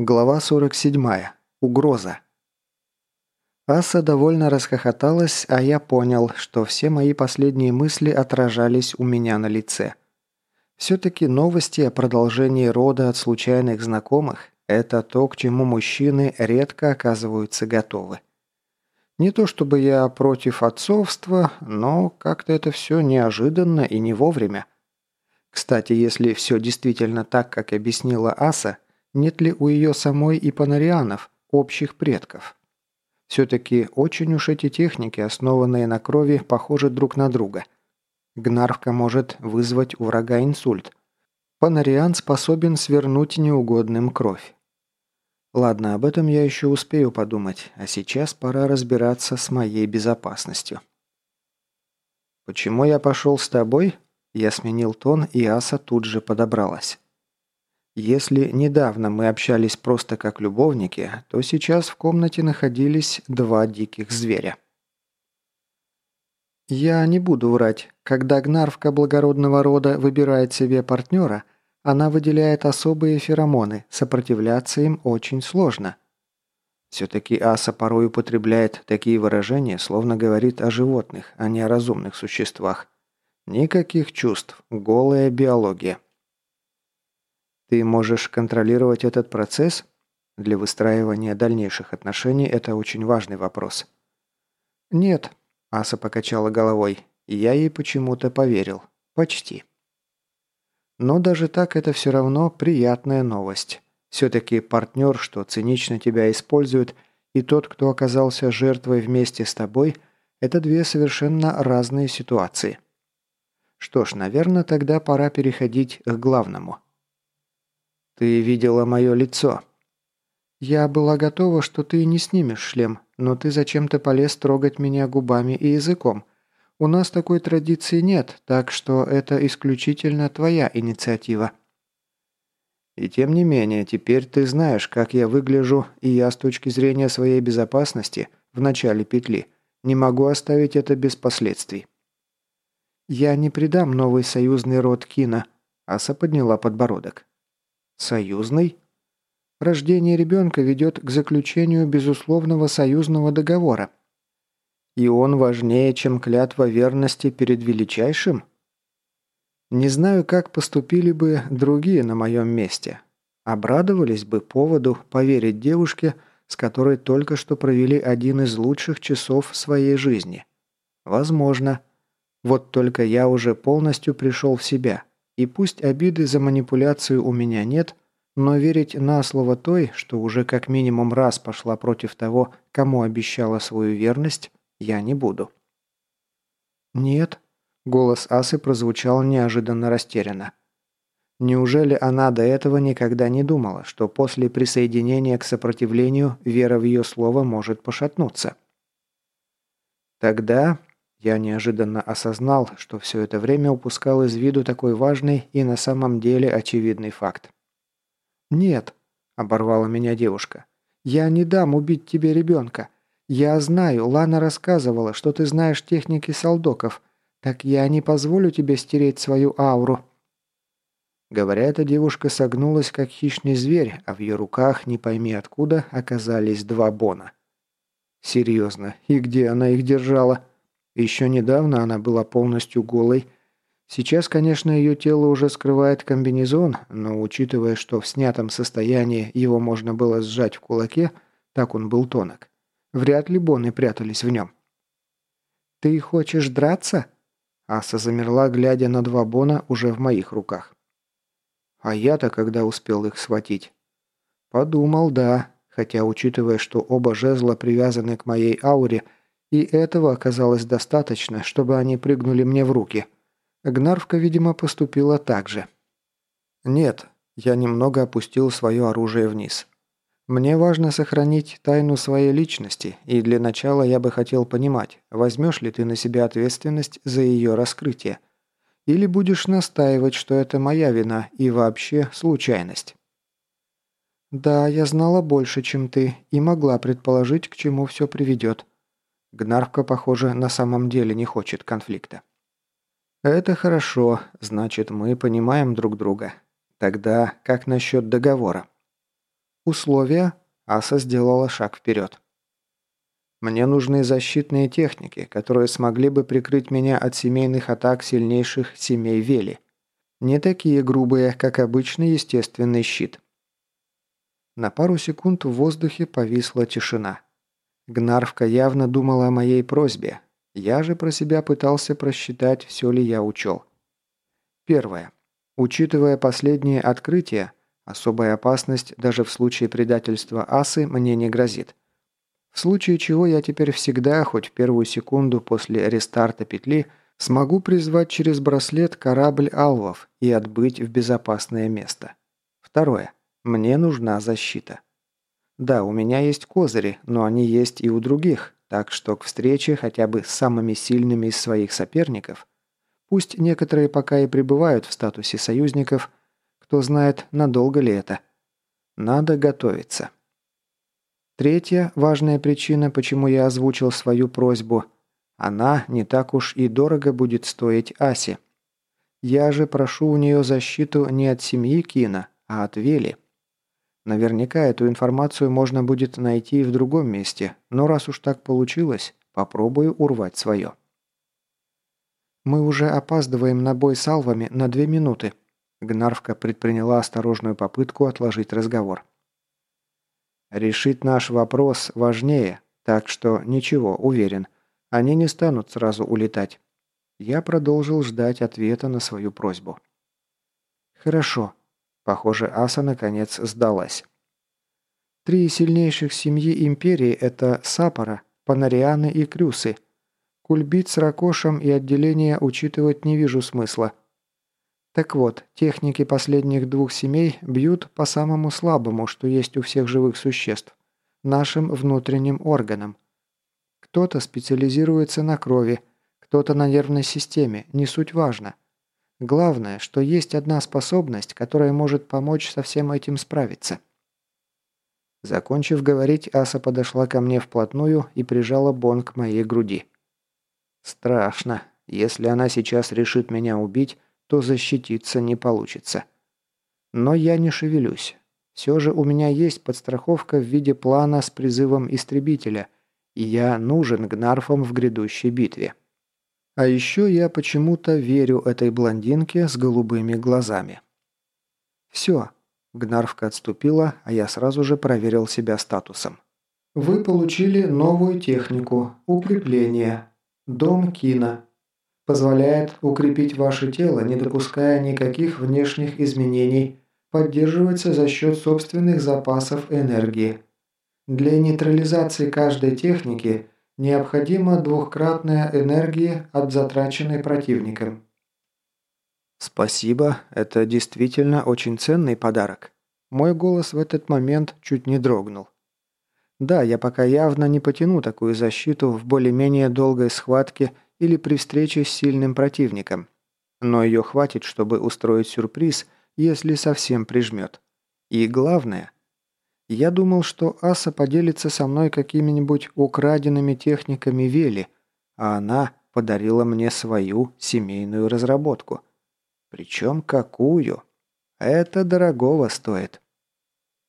Глава 47. Угроза. Аса довольно расхохоталась, а я понял, что все мои последние мысли отражались у меня на лице. Все-таки новости о продолжении рода от случайных знакомых – это то, к чему мужчины редко оказываются готовы. Не то чтобы я против отцовства, но как-то это все неожиданно и не вовремя. Кстати, если все действительно так, как объяснила Аса – нет ли у ее самой и панарианов общих предков. Все-таки очень уж эти техники, основанные на крови, похожи друг на друга. Гнарвка может вызвать у врага инсульт. Панариан способен свернуть неугодным кровь. Ладно, об этом я еще успею подумать, а сейчас пора разбираться с моей безопасностью. «Почему я пошел с тобой?» Я сменил тон, и Аса тут же подобралась. Если недавно мы общались просто как любовники, то сейчас в комнате находились два диких зверя. Я не буду врать. Когда гнарвка благородного рода выбирает себе партнера, она выделяет особые феромоны, сопротивляться им очень сложно. Все-таки Аса порой употребляет такие выражения, словно говорит о животных, а не о разумных существах. Никаких чувств, голая биология. Ты можешь контролировать этот процесс? Для выстраивания дальнейших отношений это очень важный вопрос. Нет, Аса покачала головой. Я ей почему-то поверил. Почти. Но даже так это все равно приятная новость. Все-таки партнер, что цинично тебя использует, и тот, кто оказался жертвой вместе с тобой, это две совершенно разные ситуации. Что ж, наверное, тогда пора переходить к главному – «Ты видела мое лицо». «Я была готова, что ты не снимешь шлем, но ты зачем-то полез трогать меня губами и языком. У нас такой традиции нет, так что это исключительно твоя инициатива». «И тем не менее, теперь ты знаешь, как я выгляжу, и я с точки зрения своей безопасности в начале петли не могу оставить это без последствий». «Я не предам новый союзный род Кина», – Аса подняла подбородок. Союзный? Рождение ребенка ведет к заключению безусловного союзного договора. И он важнее, чем клятва верности перед величайшим? Не знаю, как поступили бы другие на моем месте. Обрадовались бы поводу поверить девушке, с которой только что провели один из лучших часов своей жизни. Возможно. Вот только я уже полностью пришел в себя. И пусть обиды за манипуляцию у меня нет, но верить на слово той, что уже как минимум раз пошла против того, кому обещала свою верность, я не буду. «Нет», — голос Асы прозвучал неожиданно растерянно. Неужели она до этого никогда не думала, что после присоединения к сопротивлению вера в ее слово может пошатнуться? Тогда я неожиданно осознал, что все это время упускал из виду такой важный и на самом деле очевидный факт. «Нет», – оборвала меня девушка, – «я не дам убить тебе ребенка. Я знаю, Лана рассказывала, что ты знаешь техники солдоков. Так я не позволю тебе стереть свою ауру». Говоря это, девушка согнулась, как хищный зверь, а в ее руках, не пойми откуда, оказались два бона. Серьезно, и где она их держала? Еще недавно она была полностью голой. Сейчас, конечно, ее тело уже скрывает комбинезон, но учитывая, что в снятом состоянии его можно было сжать в кулаке, так он был тонок. Вряд ли боны прятались в нем. «Ты хочешь драться?» Аса замерла, глядя на два бона уже в моих руках. А я-то когда успел их схватить? Подумал, да, хотя учитывая, что оба жезла привязаны к моей ауре – и этого оказалось достаточно, чтобы они прыгнули мне в руки. Гнарвка, видимо, поступила так же. Нет, я немного опустил свое оружие вниз. Мне важно сохранить тайну своей личности, и для начала я бы хотел понимать, возьмешь ли ты на себя ответственность за ее раскрытие. Или будешь настаивать, что это моя вина и вообще случайность. Да, я знала больше, чем ты, и могла предположить, к чему все приведет. Гнарвка, похоже, на самом деле не хочет конфликта. Это хорошо, значит, мы понимаем друг друга. Тогда как насчет договора? Условия? Аса сделала шаг вперед. Мне нужны защитные техники, которые смогли бы прикрыть меня от семейных атак сильнейших семей Вели. Не такие грубые, как обычный естественный щит. На пару секунд в воздухе повисла тишина. Гнарвка явно думала о моей просьбе. Я же про себя пытался просчитать, все ли я учел. Первое. Учитывая последние открытия, особая опасность даже в случае предательства асы мне не грозит. В случае чего я теперь всегда, хоть в первую секунду после рестарта петли, смогу призвать через браслет корабль алвов и отбыть в безопасное место. Второе. Мне нужна защита. Да, у меня есть козыри, но они есть и у других, так что к встрече хотя бы с самыми сильными из своих соперников, пусть некоторые пока и пребывают в статусе союзников, кто знает, надолго ли это, надо готовиться. Третья важная причина, почему я озвучил свою просьбу. Она не так уж и дорого будет стоить Асе. Я же прошу у нее защиту не от семьи Кина, а от Вели. Наверняка эту информацию можно будет найти и в другом месте, но раз уж так получилось, попробую урвать свое. «Мы уже опаздываем на бой с алвами на две минуты», Гнарвка предприняла осторожную попытку отложить разговор. Решить наш вопрос важнее, так что ничего, уверен. Они не станут сразу улетать. Я продолжил ждать ответа на свою просьбу. Хорошо. Похоже, Аса наконец сдалась. Три сильнейших семьи Империи – это Сапора, Панарианы и Крюсы. Кульбит с Ракошем и отделение учитывать не вижу смысла – так вот, техники последних двух семей бьют по самому слабому, что есть у всех живых существ – нашим внутренним органам. Кто-то специализируется на крови, кто-то на нервной системе, не суть важно. Главное, что есть одна способность, которая может помочь со всем этим справиться. Закончив говорить, Аса подошла ко мне вплотную и прижала бон к моей груди. Страшно. Если она сейчас решит меня убить, то защититься не получится. Но я не шевелюсь. Все же у меня есть подстраховка в виде плана с призывом истребителя, и я нужен гнарфам в грядущей битве. А еще я почему-то верю этой блондинке с голубыми глазами. Все. Гнарфка отступила, а я сразу же проверил себя статусом. Вы получили новую технику – укрепление. Дом Кина позволяет укрепить ваше тело, не допуская никаких внешних изменений, поддерживается за счет собственных запасов энергии. Для нейтрализации каждой техники необходима двухкратная энергия от затраченной противником. Спасибо, это действительно очень ценный подарок. Мой голос в этот момент чуть не дрогнул. Да, я пока явно не потяну такую защиту в более-менее долгой схватке – или при встрече с сильным противником. Но ее хватит, чтобы устроить сюрприз, если совсем прижмет. И главное, я думал, что Аса поделится со мной какими-нибудь украденными техниками Вели, а она подарила мне свою семейную разработку. Причем какую? Это дорогого стоит.